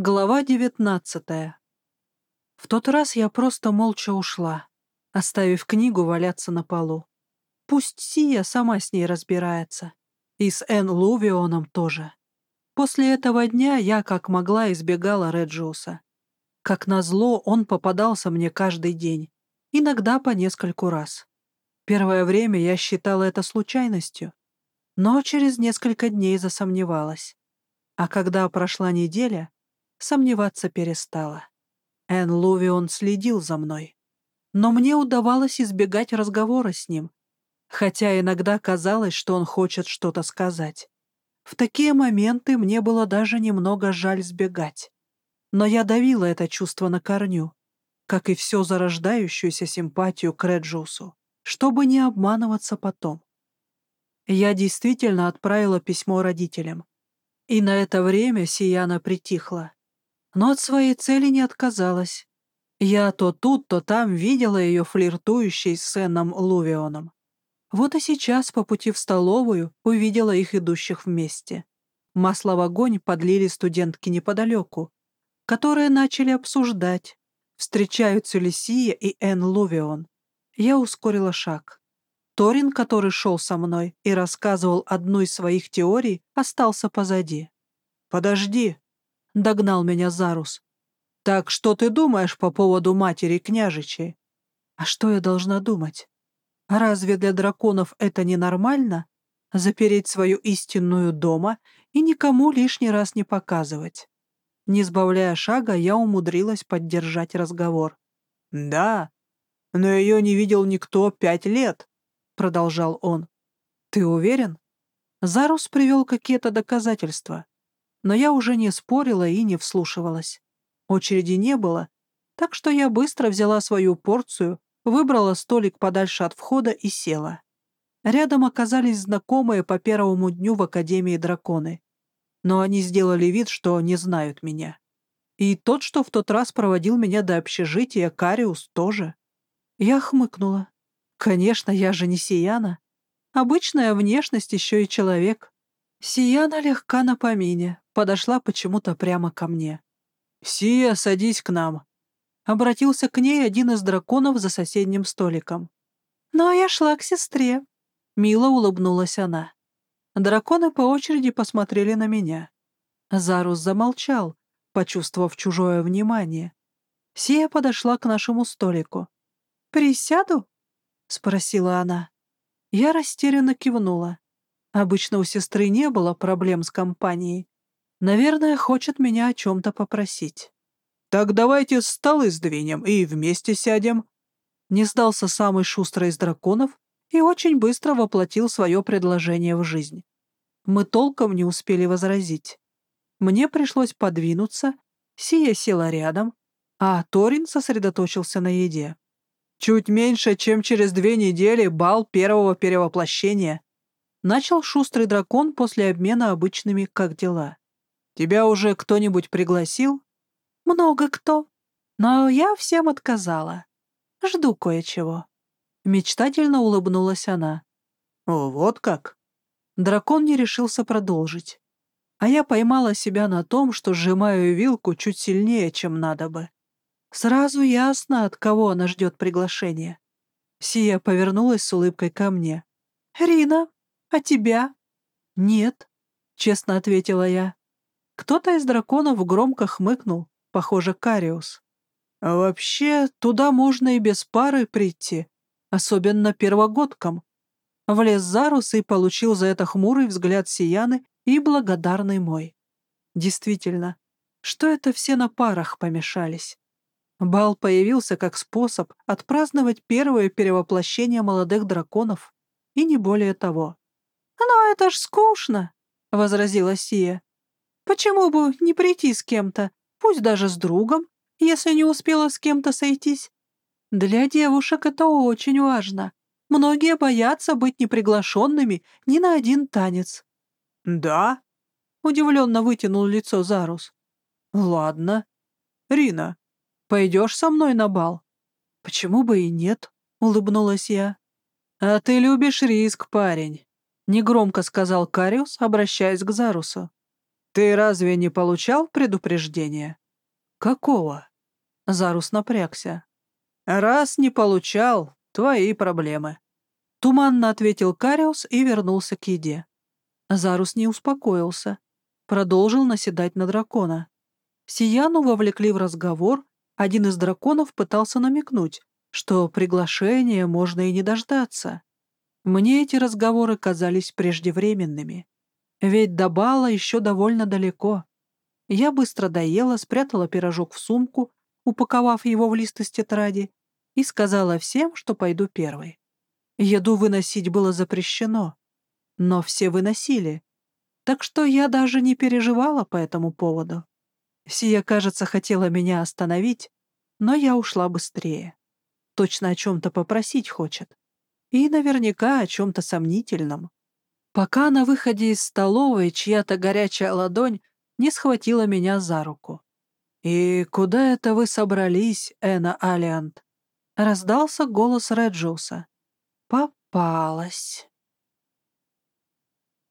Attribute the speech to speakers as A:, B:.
A: Глава девятнадцатая. В тот раз я просто молча ушла, оставив книгу валяться на полу. Пусть Сия сама с ней разбирается. И с Эн Лувионом тоже. После этого дня я как могла избегала Реджиуса. Как назло, он попадался мне каждый день, иногда по нескольку раз. Первое время я считала это случайностью, но через несколько дней засомневалась. А когда прошла неделя, сомневаться перестала. Эн Лувион следил за мной. Но мне удавалось избегать разговора с ним, хотя иногда казалось, что он хочет что-то сказать. В такие моменты мне было даже немного жаль сбегать. Но я давила это чувство на корню, как и всю зарождающуюся симпатию к Реджусу, чтобы не обманываться потом. Я действительно отправила письмо родителям. И на это время Сияна притихла но от своей цели не отказалась. Я то тут, то там видела ее флиртующей с Сэном Лувионом. Вот и сейчас по пути в столовую увидела их идущих вместе. Масло в огонь подлили студентки неподалеку, которые начали обсуждать, встречаются ли Сия и Энн Лувион. Я ускорила шаг. Торин, который шел со мной и рассказывал одну из своих теорий, остался позади. «Подожди», — догнал меня Зарус. «Так что ты думаешь по поводу матери княжичей?» «А что я должна думать? Разве для драконов это ненормально? Запереть свою истинную дома и никому лишний раз не показывать?» Не сбавляя шага, я умудрилась поддержать разговор. «Да, но ее не видел никто пять лет», — продолжал он. «Ты уверен?» Зарус привел какие-то доказательства но я уже не спорила и не вслушивалась. Очереди не было, так что я быстро взяла свою порцию, выбрала столик подальше от входа и села. Рядом оказались знакомые по первому дню в Академии драконы, но они сделали вид, что не знают меня. И тот, что в тот раз проводил меня до общежития, Кариус, тоже. Я хмыкнула. Конечно, я же не Сияна. Обычная внешность еще и человек. Сияна легка на помине, подошла почему-то прямо ко мне. «Сия, садись к нам!» Обратился к ней один из драконов за соседним столиком. «Ну, а я шла к сестре», — мило улыбнулась она. Драконы по очереди посмотрели на меня. Зарус замолчал, почувствовав чужое внимание. Сия подошла к нашему столику. «Присяду?» — спросила она. Я растерянно кивнула. Обычно у сестры не было проблем с компанией. Наверное, хочет меня о чем-то попросить. «Так давайте столы сдвинем и вместе сядем». Не сдался самый шустрый из драконов и очень быстро воплотил свое предложение в жизнь. Мы толком не успели возразить. Мне пришлось подвинуться, Сия села рядом, а Торин сосредоточился на еде. «Чуть меньше, чем через две недели бал первого перевоплощения», начал шустрый дракон после обмена обычными «как дела». Тебя уже кто-нибудь пригласил? Много кто. Но я всем отказала. Жду кое-чего. Мечтательно улыбнулась она. О, вот как. Дракон не решился продолжить. А я поймала себя на том, что сжимаю вилку чуть сильнее, чем надо бы. Сразу ясно, от кого она ждет приглашения. Сия повернулась с улыбкой ко мне. «Рина, а тебя?» «Нет», — честно ответила я. Кто-то из драконов громко хмыкнул, похоже, Кариус. А вообще, туда можно и без пары прийти, особенно первогодкам. Влез Зарус и получил за это хмурый взгляд Сияны и благодарный мой. Действительно, что это все на парах помешались? Бал появился как способ отпраздновать первое перевоплощение молодых драконов, и не более того. «Но это ж скучно», — возразила Сия. Почему бы не прийти с кем-то, пусть даже с другом, если не успела с кем-то сойтись? Для девушек это очень важно. Многие боятся быть неприглашенными ни на один танец. «Да?» — удивленно вытянул лицо Зарус. «Ладно. Рина, пойдешь со мной на бал?» «Почему бы и нет?» — улыбнулась я. «А ты любишь риск, парень», — негромко сказал Кариус, обращаясь к Зарусу. «Ты разве не получал предупреждение?» «Какого?» Зарус напрягся. «Раз не получал, твои проблемы». Туманно ответил Кариус и вернулся к еде. Зарус не успокоился. Продолжил наседать на дракона. Сияну вовлекли в разговор, один из драконов пытался намекнуть, что приглашения можно и не дождаться. Мне эти разговоры казались преждевременными. Ведь до бала еще довольно далеко. Я быстро доела, спрятала пирожок в сумку, упаковав его в лист из тетради, и сказала всем, что пойду первой. Еду выносить было запрещено, но все выносили, так что я даже не переживала по этому поводу. Сия, кажется, хотела меня остановить, но я ушла быстрее. Точно о чем-то попросить хочет. И наверняка о чем-то сомнительном. Пока на выходе из столовой чья-то горячая ладонь не схватила меня за руку. «И куда это вы собрались, Эна Алиант?» Раздался голос Реджуса. «Попалась».